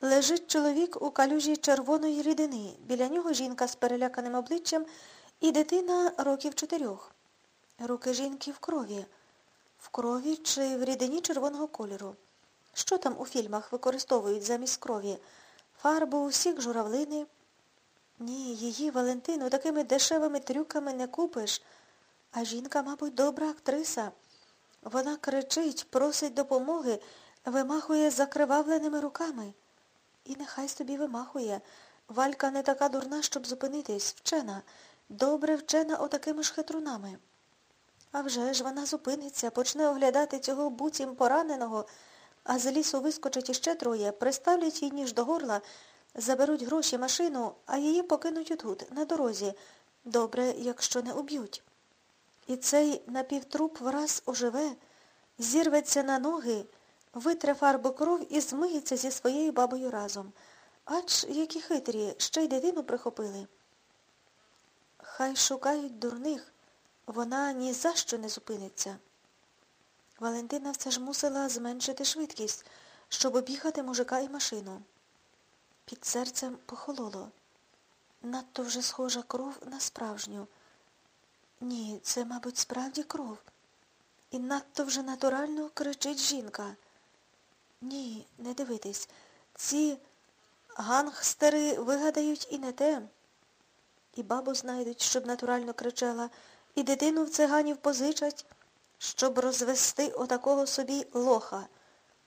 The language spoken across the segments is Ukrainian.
Лежить чоловік у калюжі червоної рідини. Біля нього жінка з переляканим обличчям і дитина років чотирьох. Руки жінки в крові. В крові чи в рідині червоного кольору. Що там у фільмах використовують замість крові? Фарбу усіх журавлини. Ні, її Валентину такими дешевими трюками не купиш. А жінка, мабуть, добра актриса. Вона кричить, просить допомоги, вимахує закривавленими руками. І нехай собі вимахує. Валька не така дурна, щоб зупинитись, вчена, добре вчена отакими ж хитрунами. А вже ж вона зупиниться, почне оглядати цього буцім пораненого, а з лісу вискочить іще троє, приставлять їй ніж до горла, заберуть гроші, машину, а її покинуть отут, на дорозі. Добре, якщо не уб'ють. І цей напівтруп враз оживе, зірветься на ноги, витре фарбу кров і змиється зі своєю бабою разом. Ач, які хитрі, ще й дитину прихопили. Хай шукають дурних, вона ні за що не зупиниться. Валентина все ж мусила зменшити швидкість, щоб об'їхати мужика і машину. Під серцем похололо. Надто вже схожа кров на справжню. Ні, це, мабуть, справді кров. І надто вже натурально кричить жінка. Ні, не дивитись. Ці гангстери вигадають і не те. І бабу знайдуть, щоб натурально кричала, і дитину в циганів позичать, щоб розвести отакого собі лоха.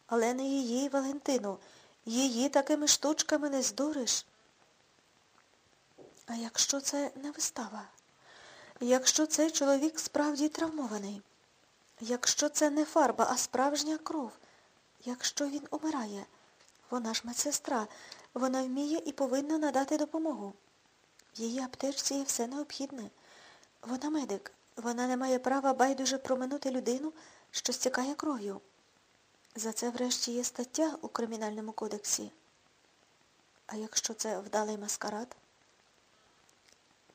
Але не її, Валентину, її такими штучками не здуриш. А якщо це не вистава? Якщо цей чоловік справді травмований? Якщо це не фарба, а справжня кров? Якщо він умирає? Вона ж медсестра, вона вміє і повинна надати допомогу. В її аптечці є все необхідне. Вона медик. Вона не має права байдуже проминути людину, що стікає кров'ю. За це врешті є стаття у Кримінальному кодексі. А якщо це вдалий маскарад?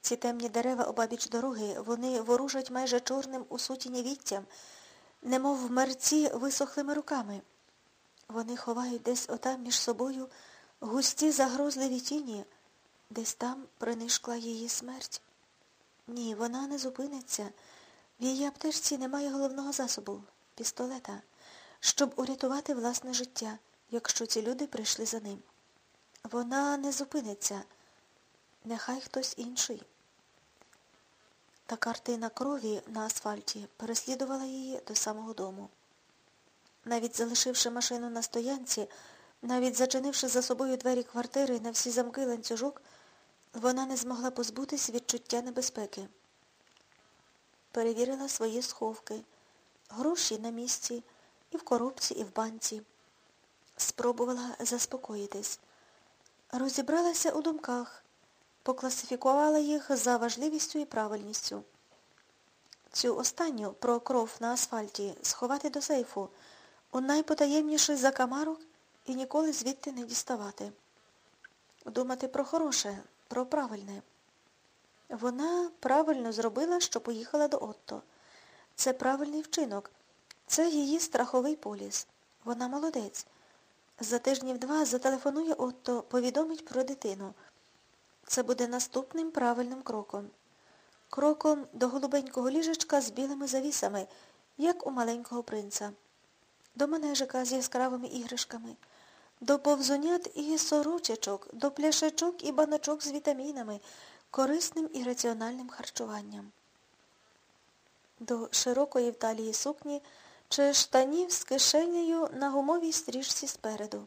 Ці темні дерева обабіч дороги, вони воружать майже чорним у сутіні віттям, немов мерці висохлими руками. Вони ховають десь отам між собою густі загрозливі тіні, десь там принишкла її смерть. Ні, вона не зупиниться. В її аптечці немає головного засобу пістолета, щоб урятувати власне життя, якщо ці люди прийшли за ним. Вона не зупиниться. Нехай хтось інший. Та картина крові на асфальті переслідувала її до самого дому. Навіть залишивши машину на стоянці, навіть зачинивши за собою двері квартири на всі замки ланцюжок, вона не змогла позбутись відчуття небезпеки. Перевірила свої сховки, гроші на місці, і в коробці, і в банці. Спробувала заспокоїтись. Розібралася у думках, покласифікувала їх за важливістю і правильністю. Цю останню про кров на асфальті сховати до сейфу у найпотаємніший закамарок і ніколи звідти не діставати. Думати про хороше, про правильне. Вона правильно зробила, що поїхала до Отто. Це правильний вчинок. Це її страховий поліс. Вона молодець. За тижнів два зателефонує Отто, повідомить про дитину. Це буде наступним правильним кроком. Кроком до голубенького ліжечка з білими завісами, як у маленького принца. До манежика з яскравими іграшками до повзунят і сорочечок, до пляшечок і баночок з вітамінами, корисним і раціональним харчуванням. До широкої в талії сукні чи штанів з кишенею на гумовій стрічці спереду,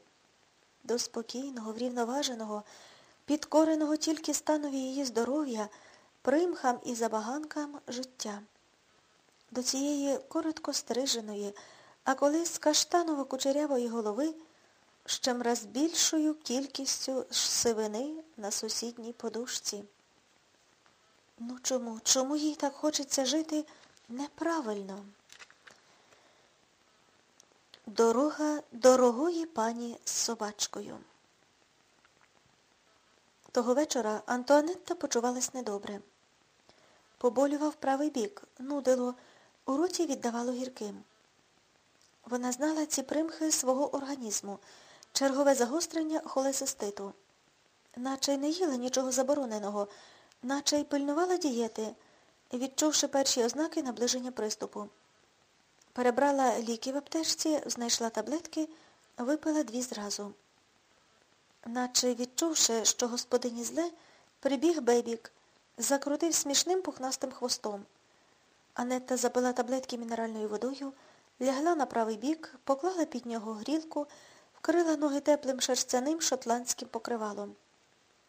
до спокійного, врівноваженого, підкореного тільки станові її здоров'я, примхам і забаганкам життя, до цієї коротко стриженої, а колись каштаново кучерявої голови з чимраз більшою кількістю сивини на сусідній подушці. Ну чому? Чому їй так хочеться жити неправильно? Дорога дорогої пані з собачкою. Того вечора Антуанетта почувалась недобре. Поболював правий бік, нудило, у роті віддавало гірким. Вона знала ці примхи свого організму, Чергове загострення холесиститу. Наче й не їла нічого забороненого, наче й пильнувала дієти, відчувши перші ознаки наближення приступу. Перебрала ліки в аптечці, знайшла таблетки, випила дві зразу. Наче відчувши, що господині зле, прибіг бейбік, закрутив смішним пухнастим хвостом. Анетта запила таблетки мінеральною водою, лягла на правий бік, поклала під нього грілку, вкрила ноги теплим шерстяним шотландським покривалом.